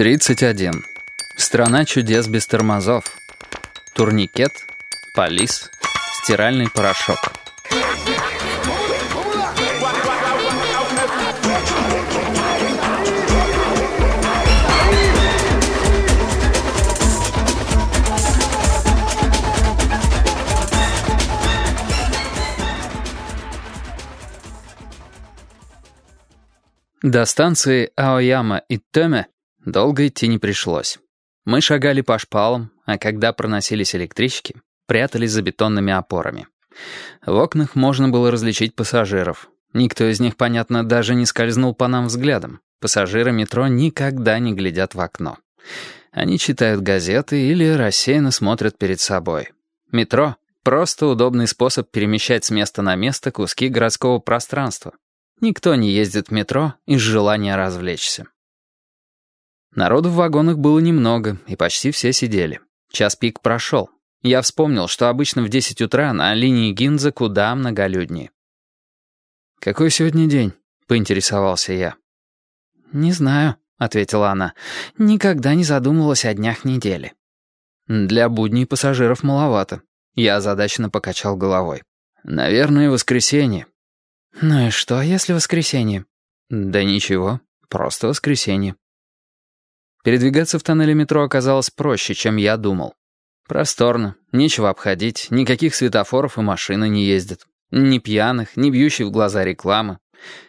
31. Страна чудес без тормозов. Турникет, полис, стиральный порошок. До станции Аояма и Тёме долго идти не пришлось. Мы шагали по шпалам, а когда проносились электрички, прятались за бетонными опорами. В окнах можно было различить пассажиров. Никто из них, понятно, даже не скользнул по нам взглядом. Пассажиры метро никогда не глядят в окно. Они читают газеты или рассеянно смотрят перед собой. Метро — просто удобный способ перемещать с места на место куски городского пространства, Никто не ездит в метро из желания развлечься. Народу в вагонах было немного, и почти все сидели. Час пик прошел. Я вспомнил, что обычно в 10 утра на линии Гинза куда многолюднее. «Какой сегодня день?» — поинтересовался я. «Не знаю», — ответила она. «Никогда не задумывалась о днях недели». «Для будней пассажиров маловато». Я озадаченно покачал головой. «Наверное, воскресенье. «Ну и что, если воскресенье?» «Да ничего, просто воскресенье». Передвигаться в тоннеле метро оказалось проще, чем я думал. Просторно, нечего обходить, никаких светофоров и машины не ездят. Ни пьяных, ни бьющей в глаза рекламы.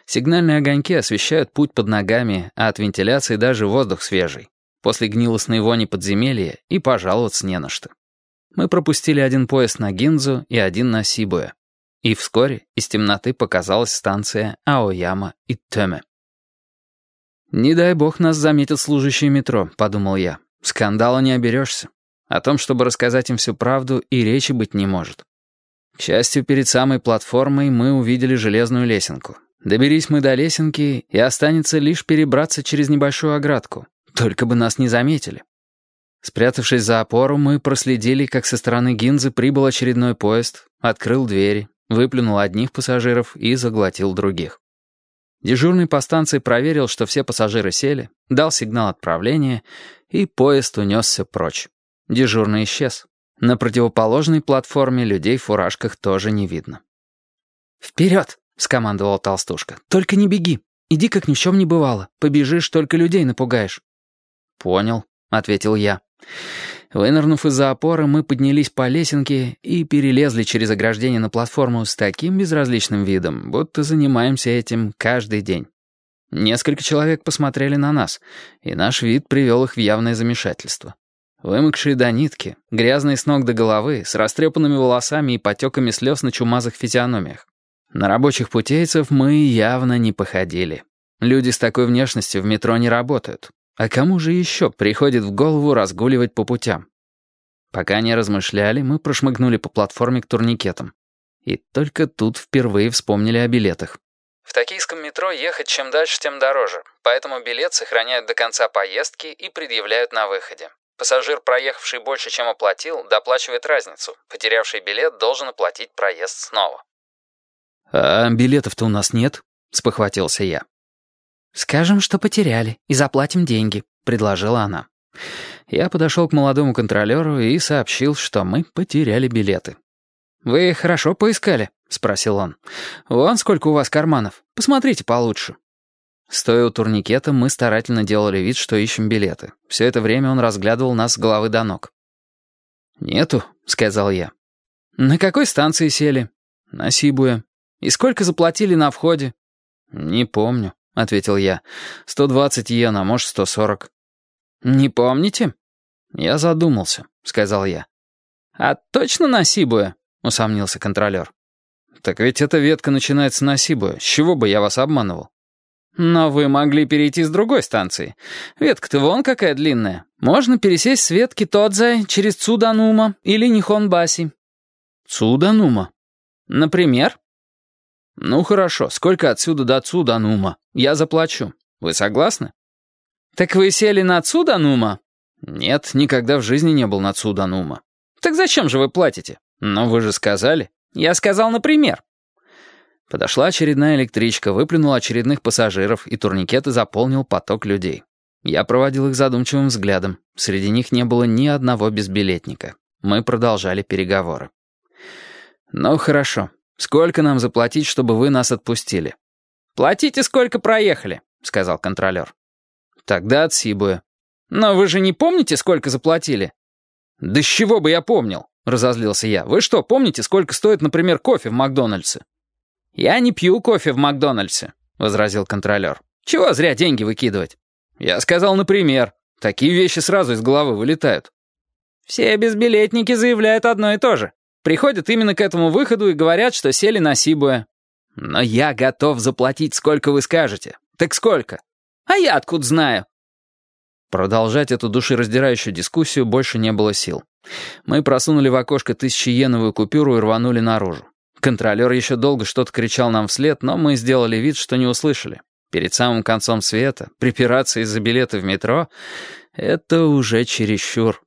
Сигнальные огоньки освещают путь под ногами, а от вентиляции даже воздух свежий. После гнилостной вони подземелья и пожаловаться не на что. Мы пропустили один поезд на Гинзу и один на Сибуя. И вскоре из темноты показалась станция Аояма и Тёме. «Не дай бог нас заметят служащие метро», — подумал я. «Скандала не оберешься. О том, чтобы рассказать им всю правду, и речи быть не может». К счастью, перед самой платформой мы увидели железную лесенку. Доберись мы до лесенки, и останется лишь перебраться через небольшую оградку. Только бы нас не заметили. Спрятавшись за опору, мы проследили, как со стороны Гинзы прибыл очередной поезд, открыл двери, выплюнул одних пассажиров и заглотил других. Дежурный по станции проверил, что все пассажиры сели, дал сигнал отправления, и поезд унесся прочь. Дежурный исчез. На противоположной платформе людей в фуражках тоже не видно. «Вперед!» — скомандовал толстушка. «Только не беги. Иди, как ни в чем не бывало. Побежишь, только людей напугаешь». «Понял», — ответил я. Вынырнув из-за опоры, мы поднялись по лесенке и перелезли через ограждение на платформу с таким безразличным видом, будто занимаемся этим каждый день. Несколько человек посмотрели на нас, и наш вид привел их в явное замешательство. Вымокшие до нитки, грязные с ног до головы, с растрепанными волосами и потеками слез на чумазых физиономиях. На рабочих путейцев мы явно не походили. Люди с такой внешностью в метро не работают. А кому же еще приходит в голову разгуливать по путям? Пока они размышляли, мы прошмыгнули по платформе к турникетам. И только тут впервые вспомнили о билетах. В токийском метро ехать чем дальше, тем дороже, поэтому билет сохраняют до конца поездки и предъявляют на выходе. Пассажир, проехавший больше, чем оплатил, доплачивает разницу. Потерявший билет должен оплатить проезд снова. «А билетов-то у нас нет?» — спохватился я. «Скажем, что потеряли, и заплатим деньги», — предложила она. Я подошел к молодому контролеру и сообщил, что мы потеряли билеты. «Вы хорошо поискали?» — спросил он. «Вон сколько у вас карманов. Посмотрите получше». Стоя у турникета, мы старательно делали вид, что ищем билеты. Все это время он разглядывал нас с головы до ног. «Нету», — сказал я. «На какой станции сели?» «На Сибуе». «И сколько заплатили на входе?» «Не помню». — ответил я. «Сто двадцать йен, а может, сто сорок». «Не помните?» «Я задумался», — сказал я. «А точно на Сибуэ?» — усомнился контролер. «Так ведь эта ветка начинается на Сибуэ. С чего бы я вас обманывал?» «Но вы могли перейти с другой станции. Ветка-то вон какая длинная. Можно пересесть с ветки Тодзай через Цуданума или Нихонбаси». «Цуданума?» «Например?» «Ну хорошо, сколько отсюда до Цуданума? Я заплачу. Вы согласны?» «Так вы сели на Цуданума?» «Нет, никогда в жизни не был на Цуданума». «Так зачем же вы платите?» «Но вы же сказали». «Я сказал, например». Подошла очередная электричка, выплюнула очередных пассажиров, и турникеты заполнил поток людей. Я проводил их задумчивым взглядом. Среди них не было ни одного безбилетника. Мы продолжали переговоры. «Ну, хорошо. Сколько нам заплатить, чтобы вы нас отпустили?» «Платите, сколько проехали», — сказал контролер. «Тогда от Сибуя». «Но вы же не помните, сколько заплатили?» «Да с чего бы я помнил?» — разозлился я. «Вы что, помните, сколько стоит, например, кофе в Макдональдсе?» «Я не пью кофе в Макдональдсе», — возразил контролер. «Чего зря деньги выкидывать?» «Я сказал, например. Такие вещи сразу из головы вылетают». «Все безбилетники заявляют одно и то же. Приходят именно к этому выходу и говорят, что сели на Сибуя». «Но я готов заплатить, сколько вы скажете. Так сколько?» «А я откуда знаю?» Продолжать эту душераздирающую дискуссию больше не было сил. Мы просунули в окошко тысячиеновую купюру и рванули наружу. Контролер еще долго что-то кричал нам вслед, но мы сделали вид, что не услышали. Перед самым концом света припираться из-за билета в метро — это уже чересчур.